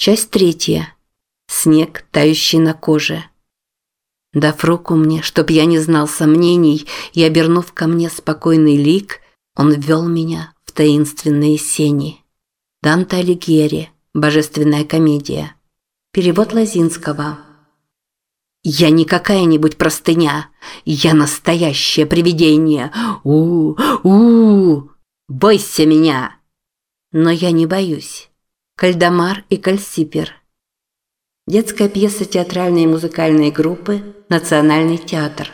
Часть третья. Снег, тающий на коже. Дав руку мне, чтоб я не знал сомнений, и обернув ко мне спокойный лик, он ввел меня в таинственные сени. Данте Алигьери. Божественная комедия. Перевод Лазинского. Я не какая-нибудь простыня. Я настоящее привидение. У, у, бойся меня. Но я не боюсь. Кальдамар и Кальсипер. Детская пьеса театральной и музыкальной группы «Национальный театр».